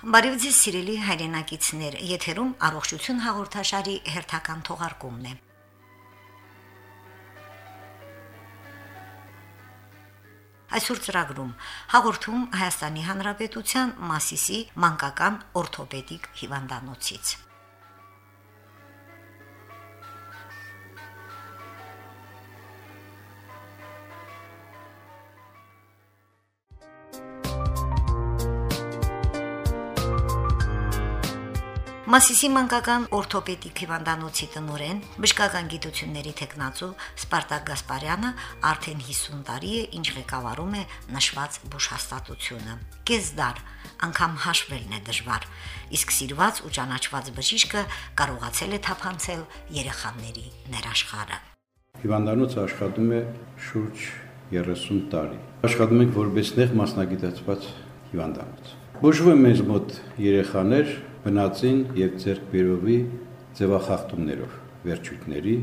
Բարև ձեզ սիրելի հայրենակիցներ, եթերում առողջություն հաղորդաշարի հերթական թողարկումն է։ Այսօր ծրագրում հաղորդում Հայաստանի Հանրապետության Մասիսի մանկական օրթոպեդիկ հիվանդանոցից։ Մասիսի մանկական օրթոպեդիկ հիվանդանոցի տնօրեն, բժշկական գիտությունների տեխնացու Սպարտակ Գասպարյանը արդեն 50 տարի է ինչ ղեկավարում է նշված բուժհաստատությունը։ Կեսդար անգամ հաշվելն է դժվար, իսկ սիրված ու ճանաչված բժիշկը կարողացել է թափանցել երեխաների ներաշխարը։ Հիվանդանոցը աշխատում է շուրջ 30 տարի։ Աշխատում ենք որպես նեղ մասնագիտացված հիվանդանոց։ Բուժվում են մեզ մոտ երեխաներ, բնածին եւ ձերբերովի ձևախախտումներով վերջույթների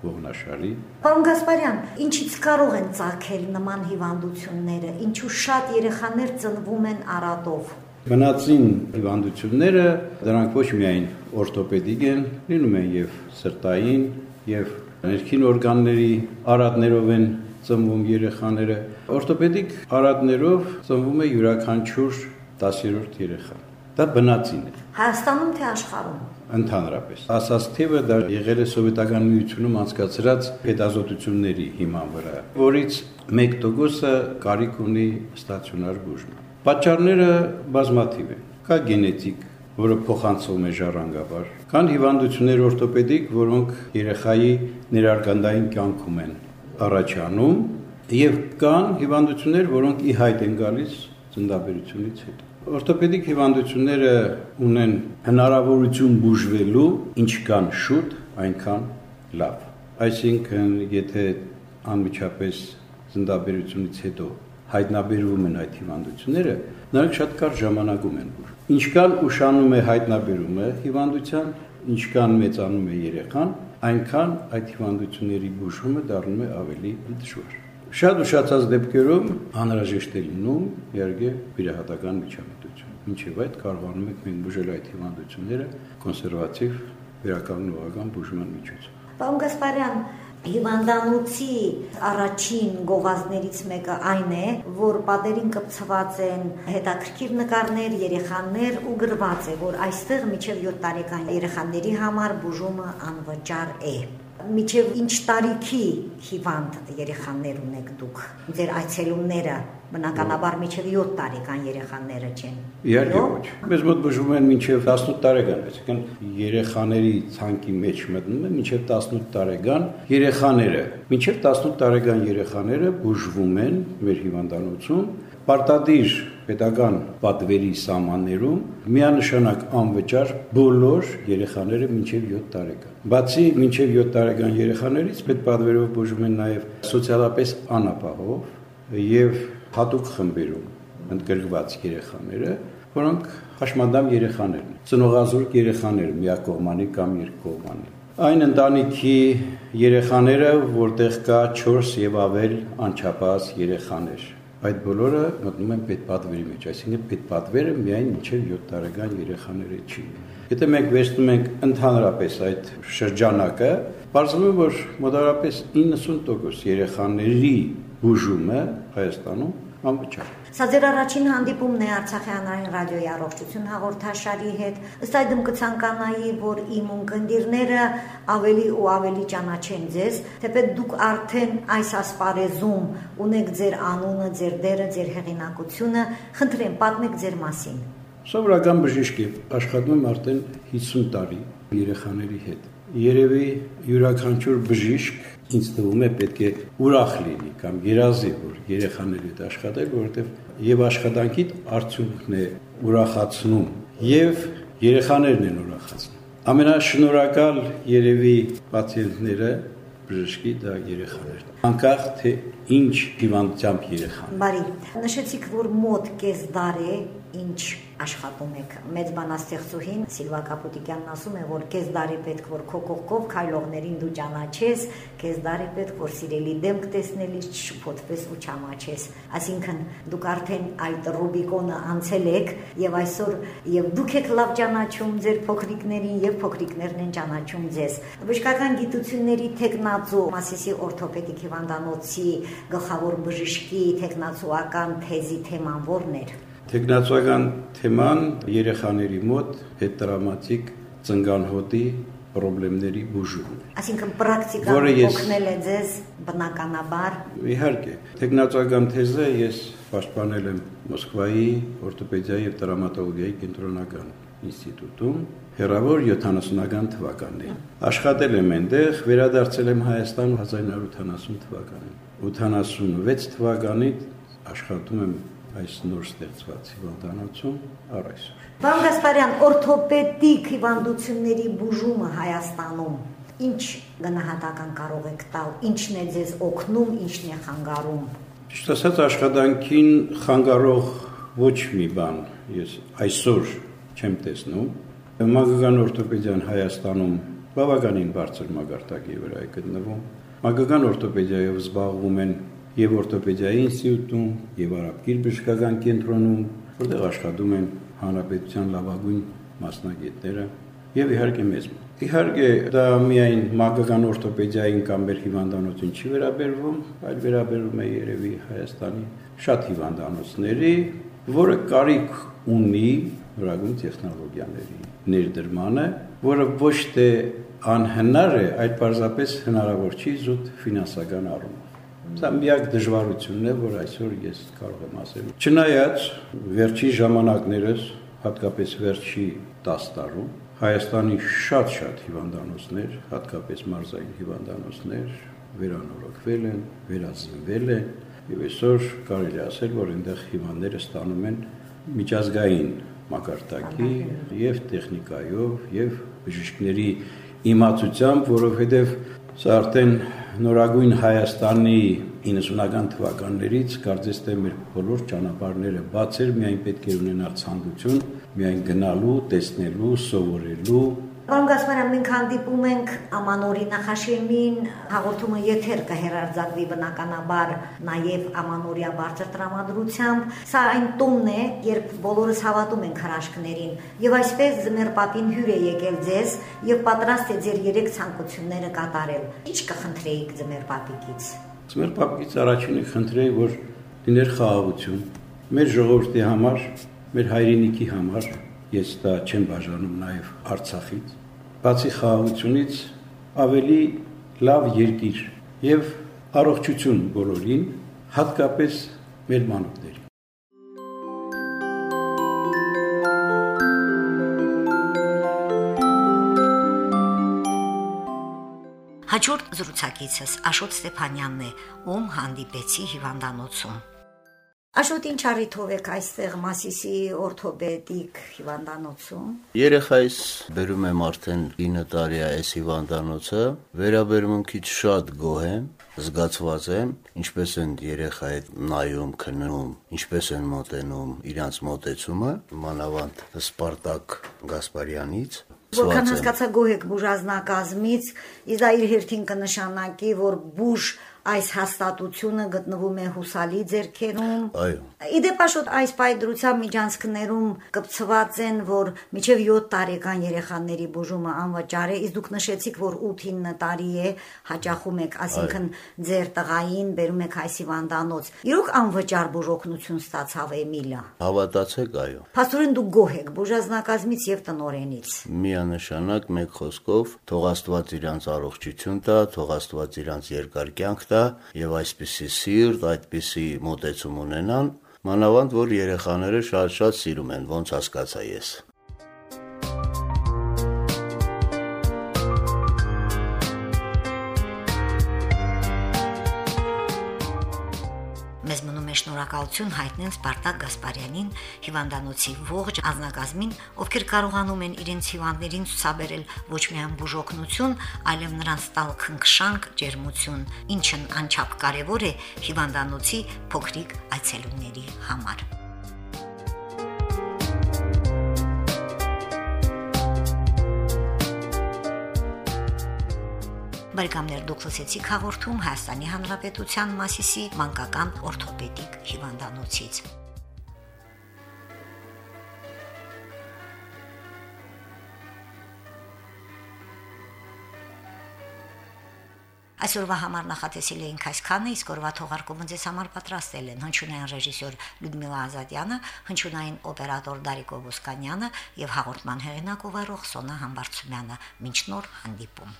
ողնաշարի Պարոն Գասպարյան, ինչից կարող են ցակել նման հիվանդությունները, ինչու շատ երեխաներ ծնվում են արատով։ Բնածին հիվանդությունները դրանք ոչ միայն օրթոպեդիկ են, լինում են եւ սրտային եւ ներքին օրգանների արատներով են ծնվում երեխաները։ Օրթոպեդիկ արատներով ծնվում է յուրաքանչյուր 10-րդ երեխա։ Դա բնածին է։ Հայաստանում թե աշխարհում։ Ընդհանրապես։ Ասած թիվը դա եղել է սովետական միությունում անցկացրած հետազոտությունների հիման վրա, որից 1%-ը կարիք ունի ստացիոնար բուժման։ Պատճառները բազմաթիվ են։ Կա գենետիկ, որը փոխանցվում է ժառանգաբար։ Կան հիվանդություններ օրթոպեդիկ, որոնք երեխայի ներարգանդային կյանքում են առաջանում, եւ կան հիվանդություններ, որոնք ի հայտ են գալիս ծննդաբերությունից հետո։ Օրթոպեդիկ հիվանդությունները ունեն հնարավորություն բուժվելու ինչքան շուտ, այնքան լավ։ Այսինքն, եթե անմիջապես ծննդաբերությունից հետո հայտնաբերվում են այդ հիվանդությունները, նրանք շատ կարճ ժամանակում են բուժվում։ Ինչքան ուշանում է հայտնաբերումը հիվանդության, ինչքան մեծանում է երեխան, այնքան այդ հիվանդությունների բուժումը դառնում է ավելի դժվար։ Շատ ուշացած դեպքերում անհրաժեշտ է լինում իհարկե վիրահատական միջամտություն։ Ինչեւ այդ կարողանում ենք մենք բուժել այդ հիվանդությունները կոնսերվատիվ վերականգնողական բուժման միջոցով։ Պարոն Գասպարյան, Հիվանդանոցի առաջին գովազներից մեկը այն է, որ պատերին կպցված են հետաքրքիր նկարներ, երեխաներ ու գրված է, որ այստեղ միջև 7 տարեկան երեխաների համար բուժումը անվճար է միջև ինչ տարիքի հիվանդ երեխաներ ունեք դուք։ Ձեր այցելումները բնականաբար միջև 7 տարեկան երեխաները չեն։ Իհարկե ոչ։ Մեզ մոտ բուժում են միջև 18 տարեկան, այսինքն երեխաների ցանկի մեջ մտնում են միջև 18 տարեկան երեխաները։ Միջև 18 տարեկան երեխաները բուժվում են մեր հիվանդանոցում պարտադիր պետական պատվերի սահմաններում միանշանակ անվճար բոլոր երեխաները մինչև 7 տարեկան։ Բացի մինչև 7 տարեկան երեխաներից պետպատվերով բուժվում են նաև սոցիալապես անապահով եւ հատուկ խմբերում ընդգրկված երեխաները, որոնք հաշմանդամ երեխաներ են, ծնողազուրկ երեխաներ, միակողմանի կամ երկկողմանի։ Այն ընտանիքի երեխաները, որտեղ կա 4 եւ ավել անչափահաս երեխաներ, Այդ բոլորը մտնում են պետպատվերի մեջ, այսինքն պետպատվերը միայն մինչև 7 տարեկան երեխաները չի։ Եթե մենք վերցնում ենք ընդհանրապես այդ շրջանակը, բարձրանում որ մոտավորապես 90% երեխաների բուժումը Հայաստանում անվճար Սա ձեր առաջին հանդիպումն է Արցախի հանրային ռադիոյի առողջություն հաղորդաշարի հետ։ Ըստ այդմ կցանկանայի, որ իմ ունկնդիրները ավելի ու ավելի ճանաչեն ձեզ, թեպետ դուք արդեն այս ասպարեզում ունեք ձեր անունը, ձեր դերը, ձեր հեղինակությունը, խնդրեմ պատմեք ձեր մասին։ Սովորական բժիշկ եմ, աշխատում արդեն 50 տարի երեխաների հետ։ Երևի յուրաքանչյուր բժիշկ ինձ թվում է պետք է ուրախ լինի կամ երազի, որ երեխաների հետ աշխատել, որովհետև եւ աշխատանքի արդյունքն է ուրախացնում եւ երեխաներն են ուրախացնում։ Ամենաշնորհակալ երևի պացիենտները բժշկի դա երեխաներն։ Անկախ թե ինչ հիվանդությամբ երեխան։ Բարի, նշեցիք, որ մոտ կես դար է ինչ աշխատում եք։ Մեծ բանաստեղծուհին Սիլվա Կապուտիկյանն ասում է, որ քեզ դարի պետք որ քո կողքով քայլողներին դու ճանաչես, քեզ դարի պետք որ սիրելի դեմք տեսնելիս չշփոթվես ու չամաչես։ Այսինքն դուք արդեն այդ Ռուբիկոնը անցել եք եւ այսօր եւ դուք եք լավ ճանաչում ձեր փոքրիկներին եւ փոքրիկներն են ճանաչում ձեզ։ Բժշկական գիտությունների տեխնացու Մասիսի օրթոպեդիկ հիվանդանոցի գլխավոր բժշկի տեխնացուական թեզի թեման ո՞րն էր։ Տեխնացուական թեման երեխաների մոտ հետտրամատիկ ծնգանհոտի խնդիրների բուժումն է։ Այսինքն պրակտիկան օգնել է ձեզ բնականաբար։ Իհարկե, տեխնացուական թեզը ես պաշտպանել եմ Մոսկվայի օրթոպեդիայի եւ տրավմատոլոգիայի կենտրոնական ինստիտուտում հերավոր 70-ական թվականներին։ Աշխատել եմ այնտեղ, վերադարձել եմ Հայաստան 1980 թվականին։ 86 թվականից աշխատում եմ այս նոր ստեղծված հիվանդանոցում առ այսօր։ Պարոն Գասպարյան, օրթոպեդիկ հիվանդությունների բուժումը Հայաստանում ինչ գնահատական կարող եք տալ, ինչն է ձեզ օգնում, ինչն է խանգարում։ Ճիշտ ասած աշխատանքին խանգարող ոչ մի բան ես այսօր չեմ տեսնում։ Մագական օրթոպեդիան Հայաստանում բավականին բարձր մագարտակի վրա է գտնվում։ Մագական օրթոպեդիայով զբաղվում են եւ օրթոպեդիայի ինստիտուտում եւ Արաբկիր բժշկական կենտրոնում, որտեղ աշխատում են հանրապետության լավագույն մասնագետները եւ իհարկե մեզ Իհարկե դա միայն մագական օրթոպեդիային կամ մեր հիվանդանոցին չի վերաբերվում, այլ վերաբերվում է երևի Հայաստանի շատ հիվանդանոցների, որը կարիք ունի նորագույն տեխնոլոգիաների ներդրմանը, որը ոչ թե անհնար է, այլ պարզապես հնարավոր չի զուտ ֆինանսական առումով։ Սա միակ դժվարությունն է, որ այսօր ես կարող եմ ասել։ Չնայած վերջի ժամանակներս, հատկապես վերջի 10 տարում, Հայաստանի շատ-շատ հիվանդանոցներ, հատկապես մարզային հիվանդանոցներ վերանորոգվել են, վերազինվել են, եւ այսօր կարելի ասել, որ այնտեղ հիվանդները ստանում են միջազգային մակարդակի եւ տեխնիկայով եւ բժիշկների իմացությամբ, որովհետեւ սա արդեն նորագույն Հայաստանի 90-ական թվականներից կարծես թե մեր բոլոր ճանապարհները բաց էր, միայն պետք է ունենալ ցանկություն, միայն գնալու, տեսնելու, սովորելու Պարոն Գասպարյան, մենք հանդիպում ենք Ամանորի նախաշեմին, հաղորդումը եթեր կհերարձակվի բնականաբար նաև Ամանորիա բարձր տրամադրությամբ։ Սա այն տոնն է, երբ բոլորս հավատում ենք հրաշքներին, եւ այսպես ձմեր պապին հյուր է եկել ձեզ եւ պատրաստ է ձեր երեք ցանկությունները կատարել։ Ինչ կխնդրեիք ձմեր պապիկից։ Ձմեր պապիկից առաջինը խնդրեի, որ լիներ խաղաղություն մեր ժողովրդի համար, մեր հայրենիքի համար, ես դա չեմ բաժանում նաև Արցախից բացի խաղաղությունից ավելի լավ երկիր եւ առողջություն բոլորին, հատկապես մեր մանուկներին։ Հաջորդ զրուցակիցս Աշոտ Ստեփանյանն է, ում հանդիպեցի հիվանդանոցում։ Աշոտ ինչ առիթով եք այստեղ Մասիսի օրթոպեդիկ հիվանդանոցում։ Երեխայիս բերում եմ արդեն 9 տարի է այս հիվանդանոցը, վերաբերմունքից շատ գոհ եմ, զգացված եմ, ինչպես են երեխայի նայում, քնում, ինչպես են մոտենում իրանց մոտեցումը, մանավանդ Սպարտակ Գասպարյանից Որքան հասկացա գոհ եք բուժազնակազմից, դա իր հերթին կնշանակի, որ բուժ այս հաստատությունը գտնվում է հուսալի ձեռքերում։ Այո։ Իդեպ աշոտ այս պայդրությամբ միջանցքներում կպցված են, որ միջև 7 տարեկան երեխաների բուժումը անվճար է, իսկ դուք նշեցիք, որ 8-9 տարի է հաճախում եք, ասինքն ձեր տղային բերում եք այս հիվանդանոց։ Իրոք անվճար բուժօգնություն ստացավ Էմիլը։ Հավատացեք, այո։ Փաստորեն դուք գոհ եք բուժազնակազմից եւ տնորենից։ Միանշանակ մեկ խոսքով թող Աստված իրանց առողջություն տա, թող Աստված իրանց երկար կյանք տա եւ այսպիսի սիրտ, այդպիսի մոտեցում ունենան, մանավանդ որ երեխաները շատ-շատ սիրում են, ոնց հասկացա ես։ շնորհակալություն հայտնեն Սպարտակ Գասպարյանին, հիվանդանոցի ողջ ազնագազմին, ովքեր կարողանում են իրենց հիվանդներին ցուցաբերել ոչ միայն բուժօգնություն, այլև նրանց տալ քնքշանք, ջերմություն, ինչն անչափ կարևոր է հիվանդանոցի փոքրիկ այցելուների համար։ Բարեկամներ դուք լսեցիք հաղորդում Հայաստանի Հանրապետության Մասիսի մանկական օրթոպեդիկ հիվանդանոցից։ Այսօրվա համար նախատեսել էինք այսքանը, իսկ օրվա թողարկումը ձեզ համար պատրաստել են հնչյունային ռեժիսոր Լյուդմիլա Ազատյանը, հնչյունային օպերատոր Դարիկ Օբոսկանյանը եւ հաղորդման հեղինակ ով Սոնա Համբարձումյանը։ Մինչ նոր հանդիպում։